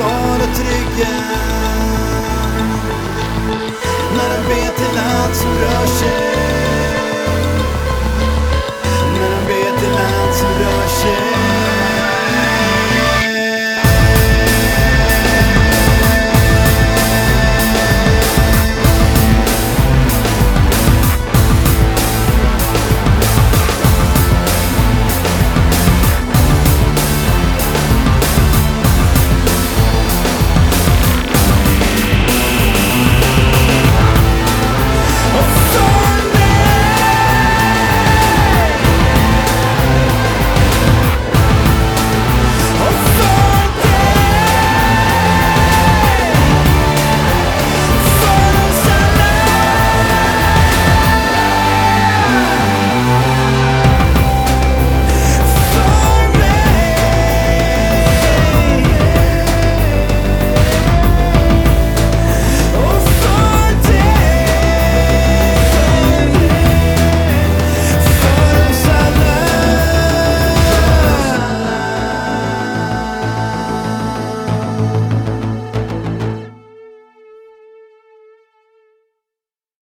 vara trygga. När de ber till allt som rör sig.